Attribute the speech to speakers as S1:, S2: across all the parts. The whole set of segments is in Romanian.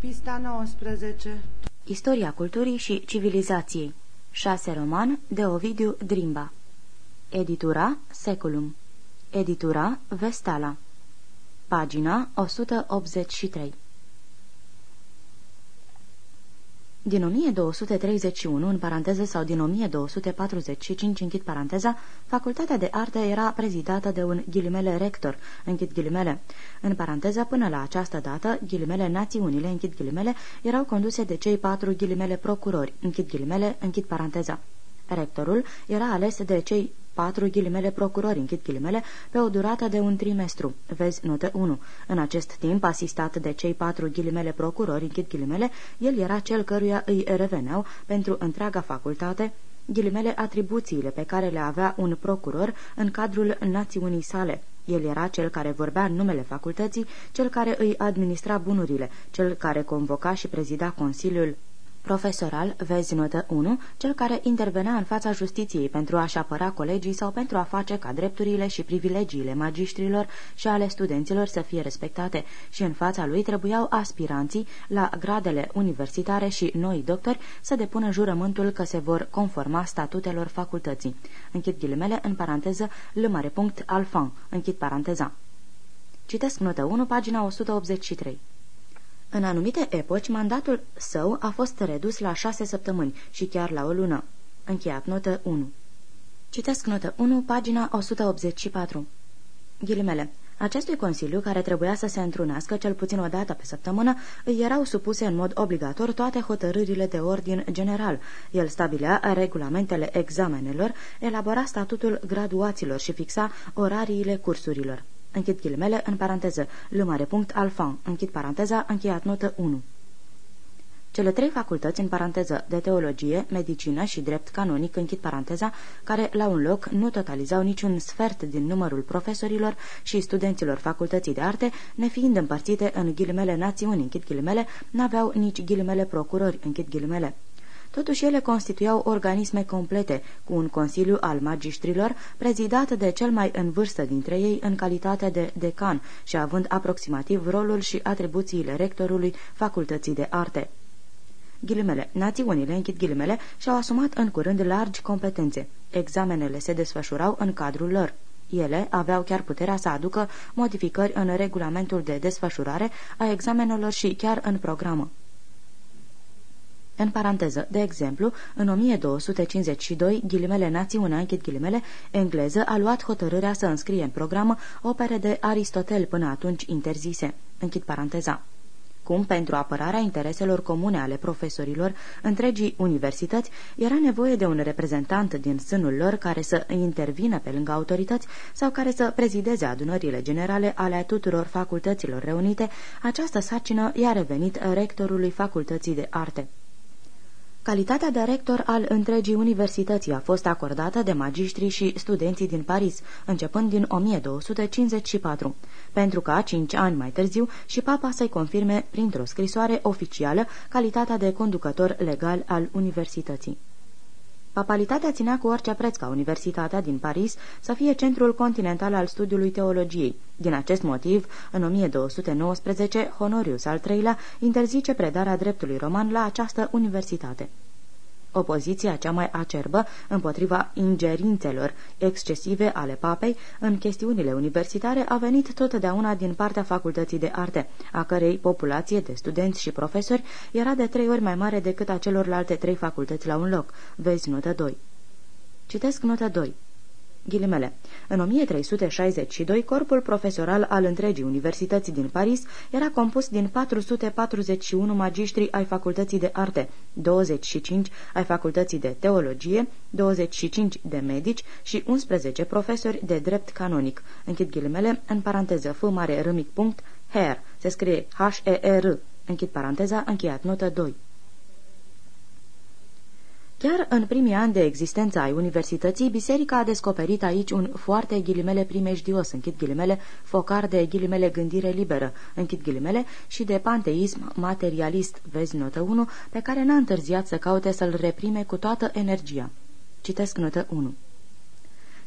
S1: Pista 19
S2: Istoria culturii și civilizației. 6 roman de Ovidiu Drimba. Editura Seculum. Editura Vestala. Pagina 183 Din 1231, în paranteză, sau din 1245, închid paranteza, Facultatea de Arte era prezidată de un ghilimele rector, închid ghilimele. În paranteză, până la această dată, ghilimele națiunile, închid ghilimele, erau conduse de cei patru ghilimele procurori, închid ghilimele, închid paranteza. Rectorul era ales de cei patru ghilimele procurori, închid ghilimele, pe o durată de un trimestru. Vezi notă 1. În acest timp, asistat de cei patru ghilimele procurori, închid ghilimele, el era cel căruia îi reveneau pentru întreaga facultate ghilimele atribuțiile pe care le avea un procuror în cadrul națiunii sale. El era cel care vorbea în numele facultății, cel care îi administra bunurile, cel care convoca și prezida Consiliul Profesoral, vezi notă 1, cel care intervenea în fața justiției pentru a-și apăra colegii sau pentru a face ca drepturile și privilegiile magistrilor și ale studenților să fie respectate și în fața lui trebuiau aspiranții la gradele universitare și noi doctori să depună jurământul că se vor conforma statutelor facultății. Închid ghilimele în paranteză l punct alfan, închid paranteza. Citesc notă 1, pagina 183. În anumite epoci, mandatul său a fost redus la șase săptămâni și chiar la o lună. Încheiat notă 1. Citesc notă 1, pagina 184. Ghilimele. Acestui consiliu, care trebuia să se întrunească cel puțin o dată pe săptămână, îi erau supuse în mod obligator toate hotărârile de ordin general. El stabilea regulamentele examenelor, elabora statutul graduaților și fixa orariile cursurilor închid ghilimele, în paranteză, lumare punct alfan, închid paranteza, încheiat notă 1. Cele trei facultăți, în paranteză, de teologie, medicină și drept canonic, închid paranteza, care la un loc nu totalizau niciun sfert din numărul profesorilor și studenților facultății de arte, nefiind împărțite în ghilimele națiuni, închid ghilimele, n-aveau nici ghilimele procurori, închid ghilimele. Totuși ele constituiau organisme complete, cu un consiliu al magistrilor, prezidat de cel mai în vârstă dintre ei în calitate de decan și având aproximativ rolul și atribuțiile rectorului facultății de arte. Ghilimele, națiunile, închid ghilimele, și-au asumat în curând largi competențe. Examenele se desfășurau în cadrul lor. Ele aveau chiar puterea să aducă modificări în regulamentul de desfășurare a examenelor și chiar în programă. În paranteză, de exemplu, în 1252, ghilimele națiunea, închid ghilimele, engleză a luat hotărârea să înscrie în programă opere de Aristotel până atunci interzise. Închid paranteza cum, pentru apărarea intereselor comune ale profesorilor întregii universități, era nevoie de un reprezentant din sânul lor care să intervină pe lângă autorități sau care să prezideze adunările generale ale tuturor facultăților reunite, această sarcină i-a revenit rectorului facultății de arte. Calitatea de rector al întregii universității a fost acordată de magistrii și studenții din Paris, începând din 1254, pentru ca, cinci ani mai târziu, și papa să-i confirme printr-o scrisoare oficială calitatea de conducător legal al universității. Papalitatea ținea cu orice preț ca Universitatea din Paris să fie centrul continental al studiului teologiei. Din acest motiv, în 1219, Honorius al III-lea interzice predarea dreptului roman la această universitate. Opoziția cea mai acerbă împotriva ingerințelor excesive ale papei în chestiunile universitare a venit totdeauna din partea facultății de arte, a cărei populație de studenți și profesori era de trei ori mai mare decât a celorlalte trei facultăți la un loc. Vezi notă 2. Citesc notă 2. Ghilimele. În 1362, corpul profesoral al întregii universități din Paris era compus din 441 magistri ai facultății de arte, 25 ai facultății de teologie, 25 de medici și 11 profesori de drept canonic. Închid ghilimele, în paranteză f mare râmic punct, her, se scrie H-E-R, închid paranteza, încheiat notă 2. Chiar în primii ani de existență ai universității, biserica a descoperit aici un foarte ghilimele primejdios, închid ghilimele, focar de ghilimele gândire liberă, închid ghilimele, și de panteism materialist, vezi notă 1, pe care n-a întârziat să caute să-l reprime cu toată energia. Citesc notă 1.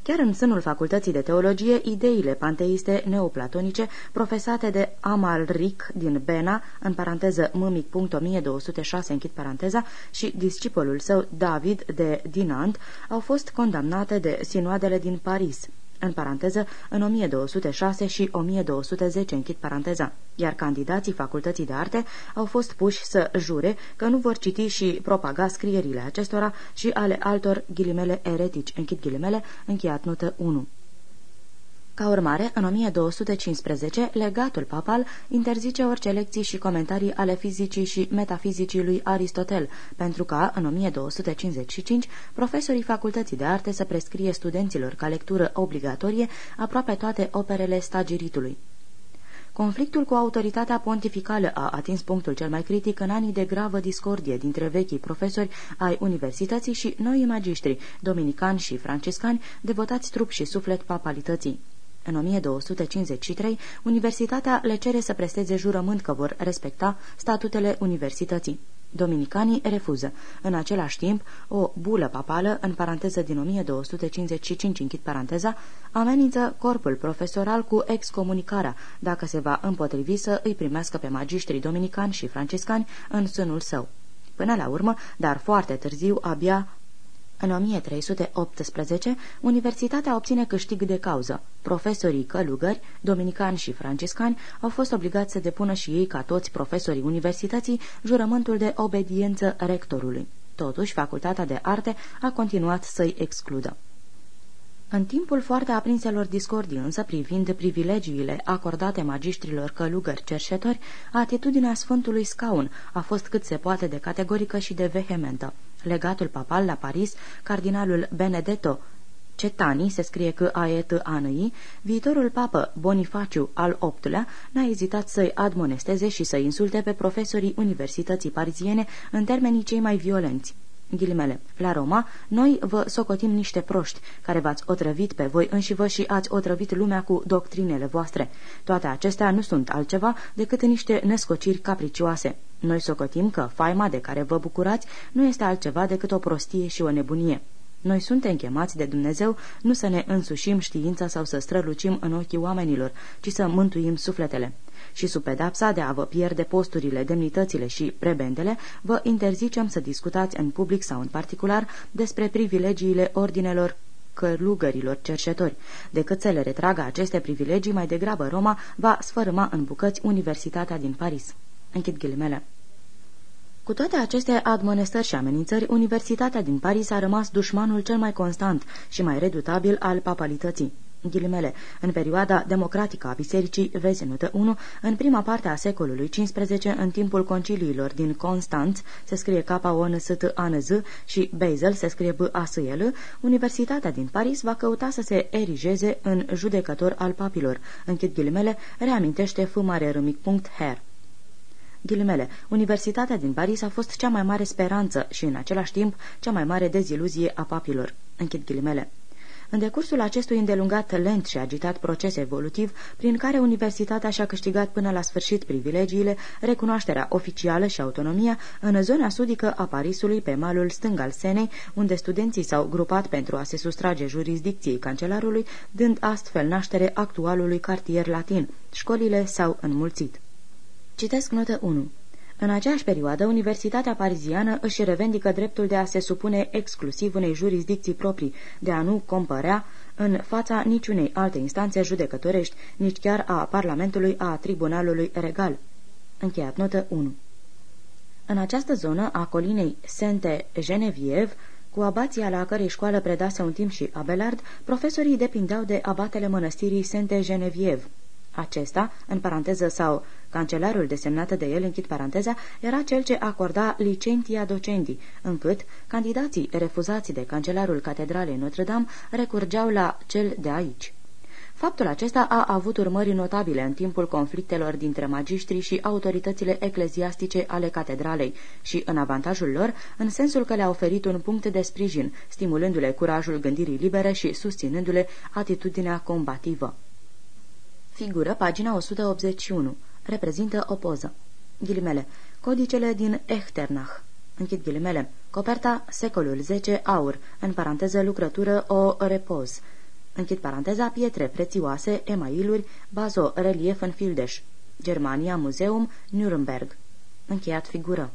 S2: Chiar în sânul Facultății de Teologie, ideile panteiste neoplatonice, profesate de Amalric din Bena, în paranteză mâmic.1206, închid paranteza, și discipolul său David de Dinant, au fost condamnate de sinoadele din Paris în paranteză, în 1206 și 1210, închid paranteza, iar candidații facultății de arte au fost puși să jure că nu vor citi și propaga scrierile acestora și ale altor ghilimele eretici, închid ghilimele, încheiat notă 1. Ca urmare, în 1215, legatul papal interzice orice lecții și comentarii ale fizicii și metafizicii lui Aristotel, pentru ca, în 1255, profesorii facultății de arte să prescrie studenților ca lectură obligatorie aproape toate operele stagiritului. Conflictul cu autoritatea pontificală a atins punctul cel mai critic în anii de gravă discordie dintre vechii profesori ai universității și noi magistri, dominicani și franciscani, devotați trup și suflet papalității. În 1253, Universitatea le cere să presteze jurământ că vor respecta statutele universității. Dominicanii refuză. În același timp, o bulă papală, în paranteză din 1255, închid paranteza, amenință corpul profesoral cu excomunicarea, dacă se va împotrivi să îi primească pe magiștrii dominicani și franciscani în sânul său. Până la urmă, dar foarte târziu, abia în 1318, universitatea obține câștig de cauză. Profesorii călugări, dominicani și franciscani, au fost obligați să depună și ei, ca toți profesorii universității, jurământul de obediență rectorului. Totuși, facultatea de arte a continuat să-i excludă. În timpul foarte aprinselor discordii însă privind privilegiile acordate magistrilor călugări cerșetori, atitudinea Sfântului Scaun a fost cât se poate de categorică și de vehementă. Legatul papal la Paris, cardinalul Benedetto. Cetani, se scrie că aet anăi, viitorul papă Bonifaciu al VIII-lea n-a ezitat să-i admonesteze și să insulte pe profesorii Universității Pariziene în termenii cei mai violenți ghilimele, la Roma, noi vă socotim niște proști, care v-ați otrăvit pe voi înși și ați otrăvit lumea cu doctrinele voastre. Toate acestea nu sunt altceva decât niște nescociri capricioase. Noi socotim că faima de care vă bucurați nu este altceva decât o prostie și o nebunie. Noi suntem chemați de Dumnezeu nu să ne însușim știința sau să strălucim în ochii oamenilor, ci să mântuim sufletele și sub pedapsa de a vă pierde posturile, demnitățile și prebendele, vă interzicem să discutați în public sau în particular despre privilegiile ordinelor călugărilor cerșetori. Decât să le retragă aceste privilegii, mai degrabă Roma va sfărâma în bucăți Universitatea din Paris. Închid ghilimele. Cu toate aceste admonestări și amenințări, Universitatea din Paris a rămas dușmanul cel mai constant și mai redutabil al papalității ghilimele, în perioada democratică a bisericii, vezi notă 1, în prima parte a secolului XV, în timpul conciliilor din Constanț, se scrie k o n s t a n z și Basel, se scrie b a s l Universitatea din Paris va căuta să se erigeze în judecător al papilor. Închid ghilimele, reamintește f mare râmic punct her. Ghilimele, Universitatea din Paris a fost cea mai mare speranță și, în același timp, cea mai mare deziluzie a papilor. Închid ghilimele. În decursul acestui îndelungat, lent și agitat proces evolutiv, prin care universitatea și-a câștigat până la sfârșit privilegiile, recunoașterea oficială și autonomia, în zona sudică a Parisului, pe malul stâng al Senei, unde studenții s-au grupat pentru a se sustrage jurisdicției cancelarului, dând astfel naștere actualului cartier latin. Școlile s-au înmulțit. Citesc notă 1. În aceeași perioadă, Universitatea Pariziană își revendică dreptul de a se supune exclusiv unei jurisdicții proprii, de a nu compărea în fața niciunei alte instanțe judecătorești, nici chiar a Parlamentului, a Tribunalului Regal. Încheiat notă 1. În această zonă a colinei Sainte-Genevieve, cu abația la cărei școală predase un timp și Abelard, profesorii depindeau de abatele mănăstirii Sainte-Genevieve. Acesta, în paranteză sau cancelarul desemnat de el, închid paranteza, era cel ce acorda licentia docendi, încât candidații refuzați de cancelarul catedralei Notre-Dame recurgeau la cel de aici. Faptul acesta a avut urmări notabile în timpul conflictelor dintre magistri și autoritățile ecleziastice ale catedralei și în avantajul lor, în sensul că le-a oferit un punct de sprijin, stimulându-le curajul gândirii libere și susținându-le atitudinea combativă. Figură pagina 181. Reprezintă o poză. Ghilimele. Codicele din Echternach. Închid ghilimele. Coperta secolul 10 aur. În paranteză lucrătură o repoz. închid paranteza, pietre prețioase, emailuri, bazo, relief în fildeș, Germania, Muzeum, Nuremberg. Încheiat figură.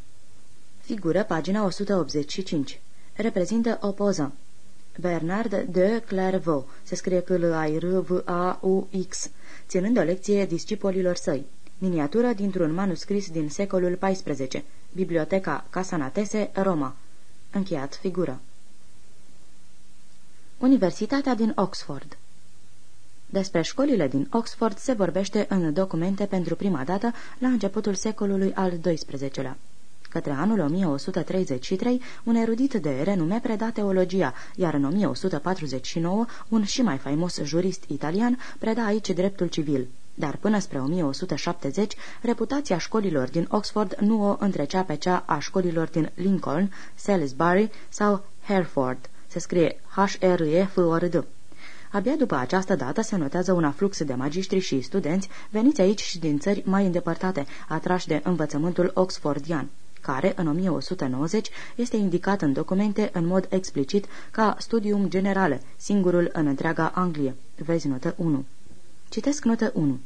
S2: Figură, pagina 185. Reprezintă o poză. Bernard de Clairvaux, se scrie că l a r v a u x ținând o lecție discipolilor săi. Miniatură dintr-un manuscris din secolul XIV. Biblioteca Casanatese, Roma. Încheiat figură. Universitatea din Oxford Despre școlile din Oxford se vorbește în documente pentru prima dată la începutul secolului al XII-lea. Către anul 1133, un erudit de renume preda teologia, iar în 1149, un și mai faimos jurist italian preda aici dreptul civil. Dar până spre 1170, reputația școlilor din Oxford nu o întrecea pe cea a școlilor din Lincoln, Salisbury sau Hereford. Se scrie H-R-E-F-O-R-D. Abia după această dată se notează un aflux de magistri și studenți veniți aici și din țări mai îndepărtate, atrași de învățământul oxfordian care, în 1190, este indicat în documente în mod explicit ca studium generale, singurul în întreaga Anglie. Vezi notă 1. Citesc notă 1.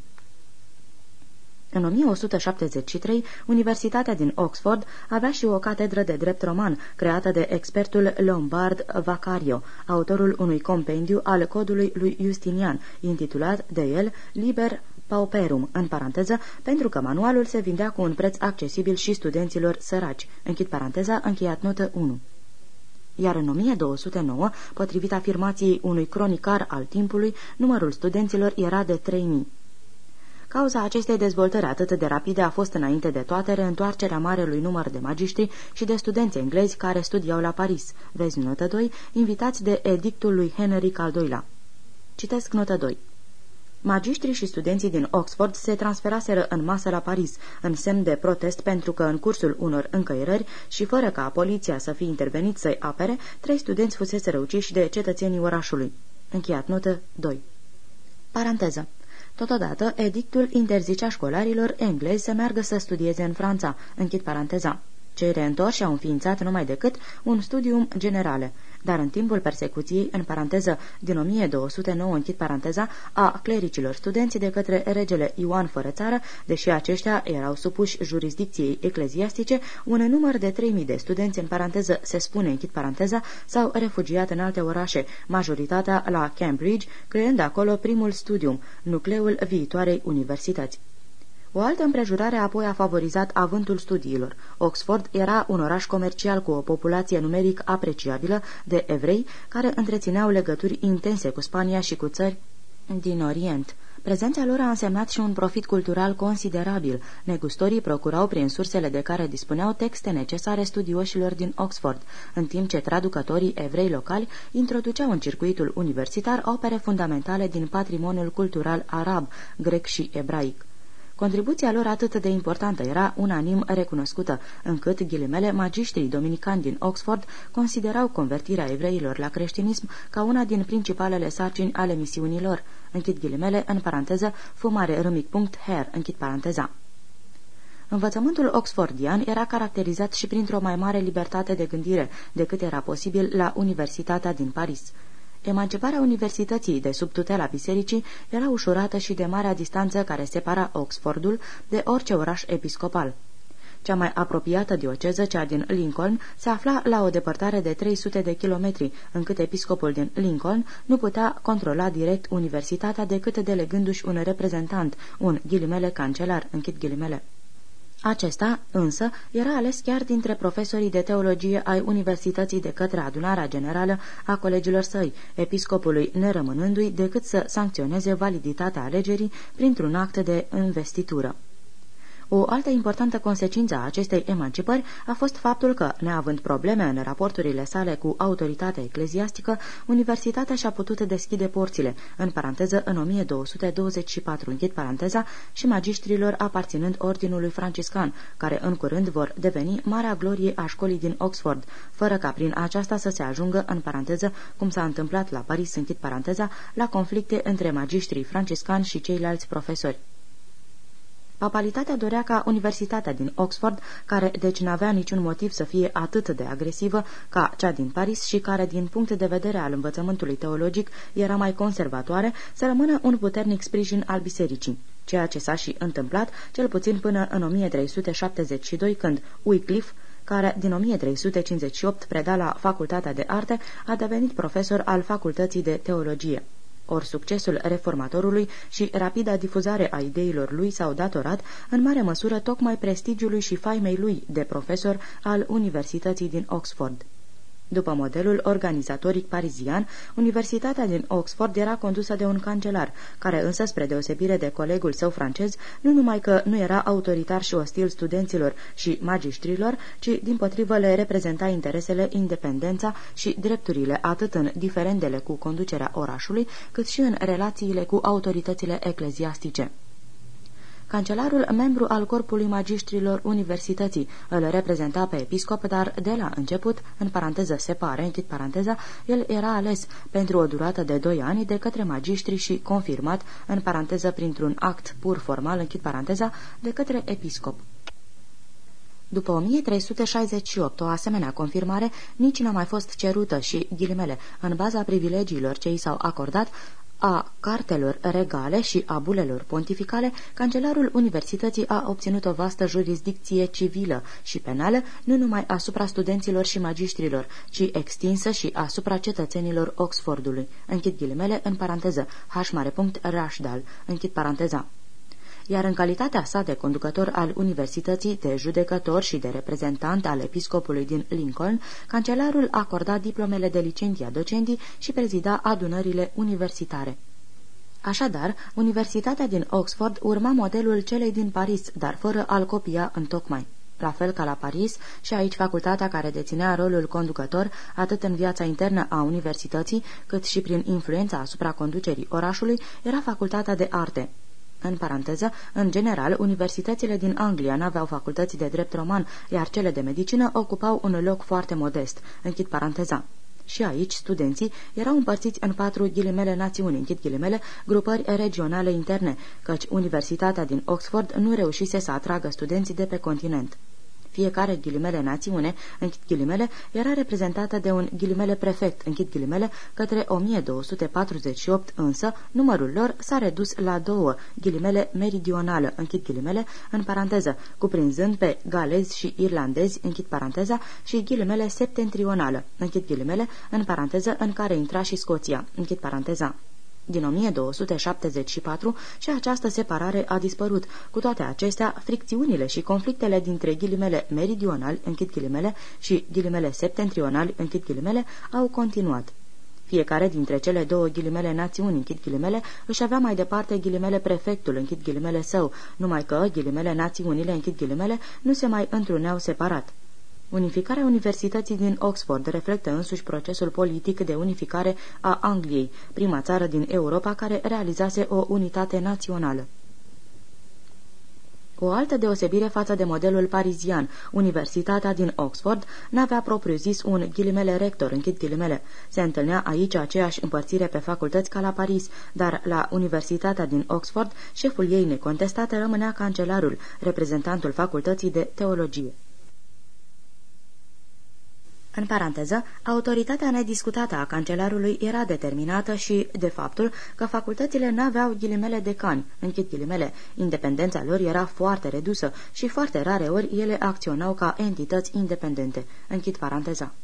S2: În 1173, Universitatea din Oxford avea și o catedră de drept roman, creată de expertul Lombard Vacario, autorul unui compendiu al codului lui Justinian, intitulat de el Liber Pauperum, în paranteză, pentru că manualul se vindea cu un preț accesibil și studenților săraci. Închid paranteza, încheiat notă 1 iar în 1209, potrivit afirmației unui cronicar al timpului, numărul studenților era de 3000. Cauza acestei dezvoltări atât de rapide a fost înainte de toate reîntoarcerea marelui număr de magiștri și de studenți englezi care studiau la Paris. Vezi notă 2, invitați de edictul lui Henry al II-lea. Citesc notă 2. Magiștrii și studenții din Oxford se transferaseră în masă la Paris, în semn de protest pentru că în cursul unor încăierări și fără ca poliția să fie intervenit să-i apere, trei studenți fusese răuciși de cetățenii orașului. Încheiat notă 2. Paranteză. Totodată, edictul interzicea școlarilor englezi să meargă să studieze în Franța. Închid paranteza. Cei reîntorși au înființat numai decât un studium generale dar în timpul persecuției, în paranteză, din 1209 închid paranteza, a clericilor studenți de către regele Ioan fără țară, deși aceștia erau supuși jurisdicției ecleziastice, un număr de 3000 de studenți, în paranteză, se spune închid paranteza, s-au refugiat în alte orașe, majoritatea la Cambridge, creând acolo primul studium, nucleul viitoarei universități. O altă împrejurare apoi a favorizat avântul studiilor. Oxford era un oraș comercial cu o populație numeric apreciabilă de evrei care întrețineau legături intense cu Spania și cu țări din Orient. Prezența lor a însemnat și un profit cultural considerabil. Negustorii procurau prin sursele de care dispuneau texte necesare studioșilor din Oxford, în timp ce traducătorii evrei locali introduceau în circuitul universitar opere fundamentale din patrimoniul cultural arab, grec și ebraic. Contribuția lor atât de importantă era unanim recunoscută, încât ghilimele magiștrii dominicani din Oxford considerau convertirea evreilor la creștinism ca una din principalele sarcini ale misiunilor. Închid ghilimele, în paranteză, fumare râmic punct her, închid paranteza. Învățământul oxfordian era caracterizat și printr-o mai mare libertate de gândire decât era posibil la Universitatea din Paris. Emanciparea universității de sub tutela bisericii era ușurată și de marea distanță care separa Oxfordul de orice oraș episcopal. Cea mai apropiată dioceză, cea din Lincoln, se afla la o depărtare de 300 de kilometri, încât episcopul din Lincoln nu putea controla direct universitatea decât delegându-și un reprezentant, un ghilimele cancelar, închid ghilimele. Acesta, însă, era ales chiar dintre profesorii de teologie ai Universității de către adunarea generală a colegilor săi, episcopului nerămânându-i decât să sancționeze validitatea alegerii printr-un act de investitură. O altă importantă consecință a acestei emancipări a fost faptul că, neavând probleme în raporturile sale cu autoritatea ecleziastică, universitatea și-a putut deschide porțile, în paranteză în 1224, închid paranteza, și magistrilor aparținând ordinului franciscan, care în curând vor deveni marea glorie a școlii din Oxford, fără ca prin aceasta să se ajungă, în paranteză, cum s-a întâmplat la Paris, închid paranteza, la conflicte între magistrii franciscani și ceilalți profesori. Papalitatea dorea ca Universitatea din Oxford, care deci n-avea niciun motiv să fie atât de agresivă ca cea din Paris și care, din punct de vedere al învățământului teologic, era mai conservatoare, să rămână un puternic sprijin al bisericii ceea ce s-a și întâmplat, cel puțin până în 1372, când Wycliffe, care din 1358 preda la Facultatea de Arte, a devenit profesor al Facultății de Teologie. Ori succesul reformatorului și rapida difuzare a ideilor lui s-au datorat în mare măsură tocmai prestigiului și faimei lui de profesor al Universității din Oxford. După modelul organizatoric parizian, Universitatea din Oxford era condusă de un cancelar, care însă, spre deosebire de colegul său francez, nu numai că nu era autoritar și ostil studenților și magistrilor, ci din potrivă le reprezenta interesele, independența și drepturile atât în diferendele cu conducerea orașului, cât și în relațiile cu autoritățile ecleziastice. Cancelarul, membru al corpului magistrilor universității, îl reprezenta pe episcop, dar de la început, în paranteză separe, închid paranteza, el era ales pentru o durată de doi ani de către magistri și confirmat, în paranteză printr-un act pur formal, închid paranteza, de către episcop. După 1368, o asemenea confirmare nici n-a mai fost cerută și, ghilimele, în baza privilegiilor ce i s-au acordat, a cartelor regale și a bulelor pontificale, cancelarul universității a obținut o vastă jurisdicție civilă și penală, nu numai asupra studenților și magistrilor, ci extinsă și asupra cetățenilor Oxfordului. Închid ghilimele în paranteză, h mare punct Rashdal, închid paranteza iar în calitatea sa de conducător al Universității, de judecător și de reprezentant al episcopului din Lincoln, cancelarul acorda diplomele de licentia docentii și prezida adunările universitare. Așadar, Universitatea din Oxford urma modelul celei din Paris, dar fără a-l copia în tocmai. La fel ca la Paris, și aici facultatea care deținea rolul conducător atât în viața internă a universității, cât și prin influența asupra conducerii orașului, era facultatea de arte. În paranteză, în general, universitățile din Anglia n-aveau facultăți de drept roman, iar cele de medicină ocupau un loc foarte modest. Închid paranteza. Și aici, studenții erau împărțiți în patru ghilimele națiuni, închid ghilimele, grupări regionale interne, căci Universitatea din Oxford nu reușise să atragă studenții de pe continent. Fiecare ghilimele națiune, închid ghilimele, era reprezentată de un ghilimele prefect, închid ghilimele, către 1248, însă numărul lor s-a redus la două, ghilimele meridională, închid ghilimele, în paranteză, cuprinzând pe galezi și irlandezi, închid paranteza, și ghilimele septentrională, închid ghilimele, în paranteză, în care intra și Scoția, închid paranteza din 1274 și această separare a dispărut. Cu toate acestea, fricțiunile și conflictele dintre ghilimele meridionali, închid ghilimele, și ghilimele septentrionali, închid ghilimele, au continuat. Fiecare dintre cele două ghilimele națiuni, închid ghilimele, își avea mai departe ghilimele prefectul, închid ghilimele său, numai că ghilimele națiunile, închid ghilimele, nu se mai întruneau separat. Unificarea Universității din Oxford reflectă însuși procesul politic de unificare a Angliei, prima țară din Europa care realizase o unitate națională. O altă deosebire față de modelul parizian, Universitatea din Oxford n-avea propriu-zis un ghilimele rector, închid ghilimele. Se întâlnea aici aceeași împărțire pe facultăți ca la Paris, dar la Universitatea din Oxford, șeful ei necontestat rămânea cancelarul, reprezentantul facultății de teologie. În paranteză, autoritatea nediscutată a cancelarului era determinată și de faptul că facultățile n-aveau ghilimele de cani, închid ghilimele, independența lor era foarte redusă și foarte rare ori ele acționau ca entități independente, închid paranteza.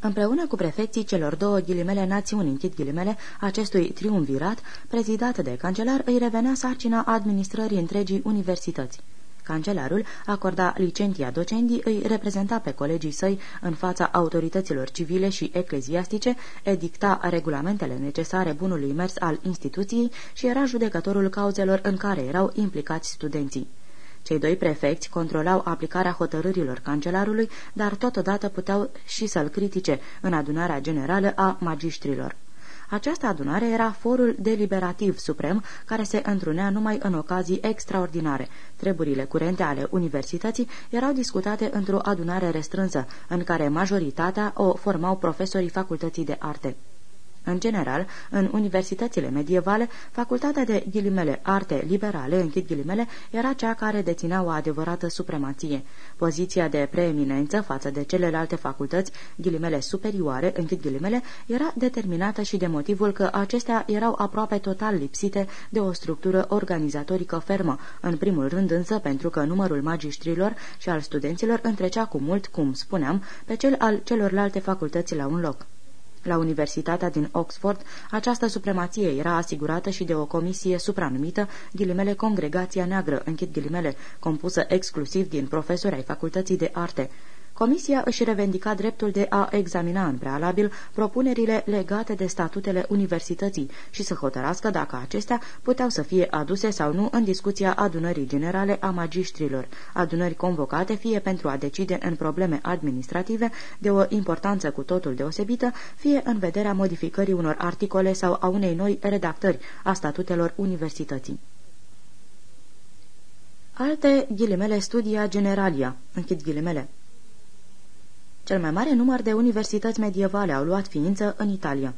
S2: Împreună cu prefecții celor două ghilimele națiuni, închid ghilimele, acestui triumvirat, prezidat de cancelar, îi revenea sarcina administrării întregii universități. Cancelarul acorda licentia docendii, îi reprezenta pe colegii săi în fața autorităților civile și ecleziastice, edicta regulamentele necesare bunului mers al instituției și era judecătorul cauzelor în care erau implicați studenții. Cei doi prefecți controlau aplicarea hotărârilor cancelarului, dar totodată puteau și să-l critique în adunarea generală a magistrilor. Această adunare era forul deliberativ suprem care se întrunea numai în ocazii extraordinare. Treburile curente ale universității erau discutate într-o adunare restrânsă, în care majoritatea o formau profesorii facultății de arte. În general, în universitățile medievale, facultatea de ghilimele arte liberale, închid ghilimele, era cea care deținea o adevărată supremație. Poziția de preeminență față de celelalte facultăți, ghilimele superioare, închid ghilimele, era determinată și de motivul că acestea erau aproape total lipsite de o structură organizatorică fermă, în primul rând însă pentru că numărul magistrilor și al studenților întrecea cu mult, cum spuneam, pe cel al celorlalte facultăți la un loc. La Universitatea din Oxford, această supremație era asigurată și de o comisie supranumită ghilimele Congregația Neagră, închid ghilimele, compusă exclusiv din profesori ai Facultății de Arte. Comisia își revendica dreptul de a examina în prealabil propunerile legate de statutele universității și să hotărască dacă acestea puteau să fie aduse sau nu în discuția adunării generale a magistrilor, adunări convocate fie pentru a decide în probleme administrative de o importanță cu totul deosebită, fie în vederea modificării unor articole sau a unei noi redactări a statutelor universității. Alte ghilimele studia generalia, închid ghilimele. Cel mai mare număr de universități medievale au luat ființă în Italia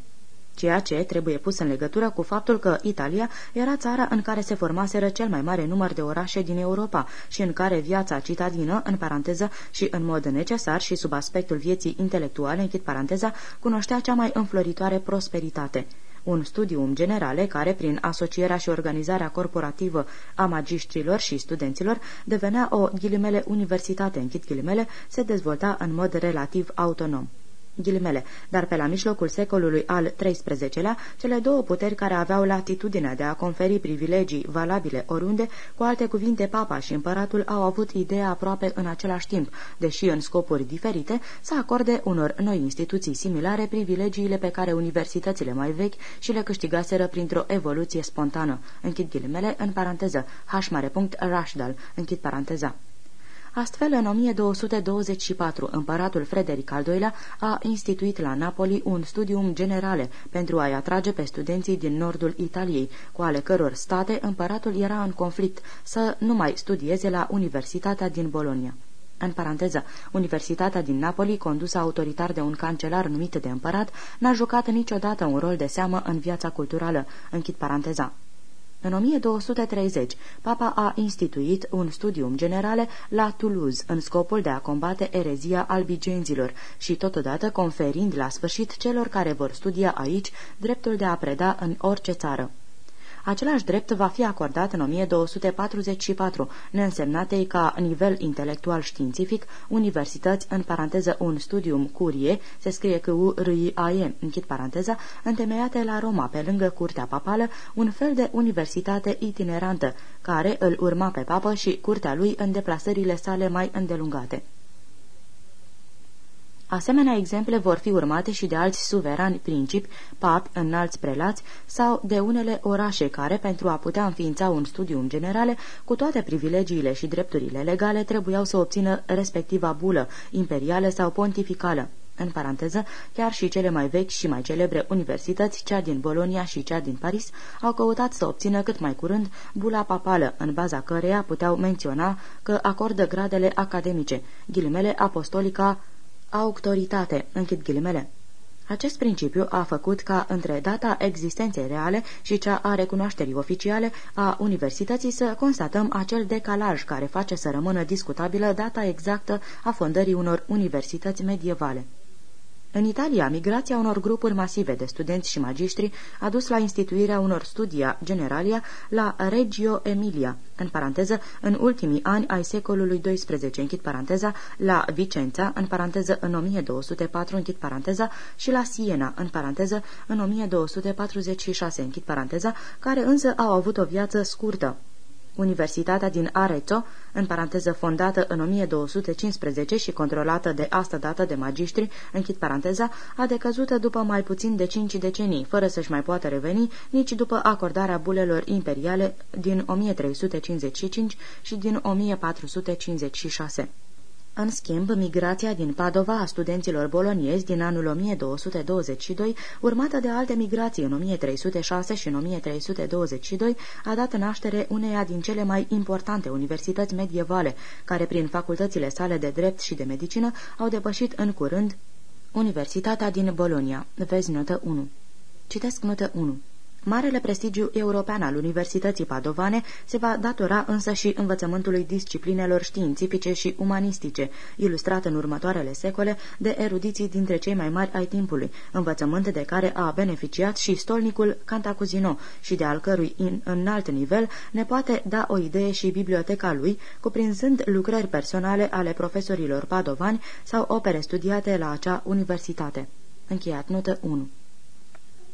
S2: ceea ce trebuie pus în legătură cu faptul că Italia era țara în care se formaseră cel mai mare număr de orașe din Europa și în care viața citadină, în paranteză, și în mod necesar și sub aspectul vieții intelectuale, închid paranteza, cunoștea cea mai înfloritoare prosperitate un studium generale care, prin asocierea și organizarea corporativă a magistrilor și studenților, devenea o ghilimele universitate, închid ghilimele, se dezvolta în mod relativ autonom ghilimele, dar pe la mijlocul secolului al XIII-lea, cele două puteri care aveau latitudinea de a conferi privilegii valabile oriunde, cu alte cuvinte papa și împăratul au avut ideea aproape în același timp, deși în scopuri diferite, să acorde unor noi instituții similare privilegiile pe care universitățile mai vechi și le câștigaseră printr-o evoluție spontană. Închid ghilimele în paranteză, h mare punct Rashdal, închid paranteza. Astfel, în 1224, împăratul Frederic al II-lea a instituit la Napoli un studium generale pentru a-i atrage pe studenții din nordul Italiei, cu ale căror state împăratul era în conflict, să nu mai studieze la Universitatea din Bologna. În paranteză, Universitatea din Napoli, condusă autoritar de un cancelar numit de împărat, n-a jucat niciodată un rol de seamă în viața culturală. Închid paranteza. În 1230, papa a instituit un studium generale la Toulouse în scopul de a combate erezia albigenzilor și totodată conferind la sfârșit celor care vor studia aici dreptul de a preda în orice țară. Același drept va fi acordat în 1244, neînsemnatei ca nivel intelectual științific, universități, în paranteză un studium curie, se scrie că u r i a e închid paranteza, întemeiate la Roma, pe lângă curtea papală, un fel de universitate itinerantă, care îl urma pe papă și curtea lui în deplasările sale mai îndelungate. Asemenea exemple vor fi urmate și de alți suverani principi, papi, înalți prelați sau de unele orașe care, pentru a putea înființa un studium generale, cu toate privilegiile și drepturile legale, trebuiau să obțină respectiva bulă, imperială sau pontificală. În paranteză, chiar și cele mai vechi și mai celebre universități, cea din Bolonia și cea din Paris, au căutat să obțină cât mai curând bula papală, în baza căreia puteau menționa că acordă gradele academice, ghilimele apostolica autoritate, închid ghilimele. Acest principiu a făcut ca între data existenței reale și cea a recunoașterii oficiale a universității să constatăm acel decalaj care face să rămână discutabilă data exactă a fondării unor universități medievale. În Italia, migrația unor grupuri masive de studenți și magistri a dus la instituirea unor studia generalia la Reggio Emilia, în paranteză, în ultimii ani ai secolului XII, închid paranteza, la Vicența, în paranteză, în 1204, închid paranteza, și la Siena, în paranteză, în 1246, închid paranteza, care însă au avut o viață scurtă. Universitatea din Arezzo, în paranteză fondată în 1215 și controlată de asta dată de magistri, închid paranteza, a decăzută după mai puțin de cinci decenii, fără să-și mai poată reveni nici după acordarea bulelor imperiale din 1355 și din 1456. În schimb, migrația din Padova a studenților boloniezi din anul 1222, urmată de alte migrații în 1306 și în 1322, a dat naștere uneia din cele mai importante universități medievale, care prin facultățile sale de drept și de medicină au depășit în curând Universitatea din Bolonia. Vezi notă 1. Citesc notă 1. Marele prestigiu european al Universității Padovane se va datora însă și învățământului disciplinelor științifice și umanistice, ilustrat în următoarele secole de erudiții dintre cei mai mari ai timpului, învățământ de care a beneficiat și stolnicul Cantacuzino și de al cărui în înalt nivel ne poate da o idee și biblioteca lui, cuprinzând lucrări personale ale profesorilor padovani sau opere studiate la acea universitate. Încheiat notă 1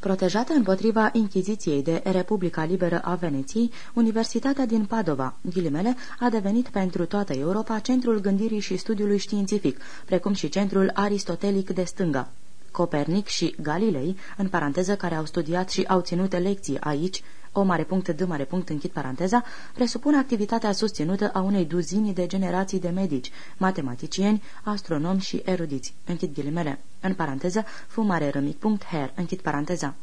S2: Protejată împotriva Inchiziției de Republica Liberă a Veneției, Universitatea din Padova, ghilimele, a devenit pentru toată Europa centrul gândirii și studiului științific, precum și centrul aristotelic de stânga. Copernic și Galilei, în paranteză care au studiat și au ținut lecții aici, o mare punct, d mare punct, închid paranteza, presupune activitatea susținută a unei duzini de generații de medici, matematicieni, astronomi și erudiți, închid ghilimele, în paranteză, fumare rămic punct, her, închid paranteza.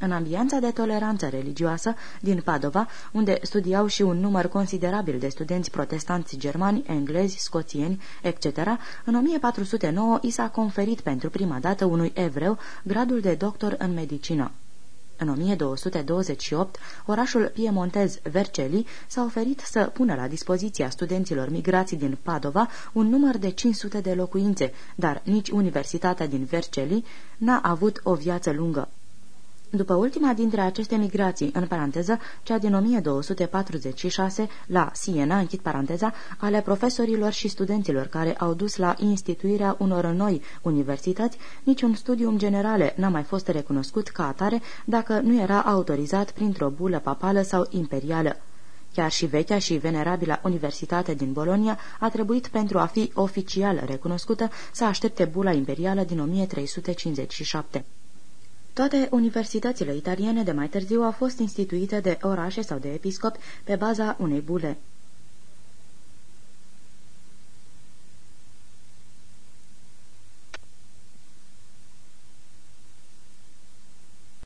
S2: În ambianța de toleranță religioasă din Padova, unde studiau și un număr considerabil de studenți protestanți germani, englezi, scoțieni, etc., în 1409 i s-a conferit pentru prima dată unui evreu gradul de doctor în medicină. În 1228, orașul piemontez Vercelli s-a oferit să pună la dispoziția studenților migrații din Padova un număr de 500 de locuințe, dar nici Universitatea din Vercelli n-a avut o viață lungă. După ultima dintre aceste migrații, în paranteză, cea din 1246 la Siena, închid paranteza, ale profesorilor și studenților care au dus la instituirea unor noi universități, niciun studium generale n-a mai fost recunoscut ca atare dacă nu era autorizat printr-o bulă papală sau imperială. Chiar și vechea și venerabilă Universitate din Bolonia a trebuit pentru a fi oficial recunoscută să aștepte bula imperială din 1357. Toate universitățile italiene de mai târziu au fost instituite de orașe sau de episcopi pe baza unei bule.